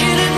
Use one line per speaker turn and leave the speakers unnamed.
You know.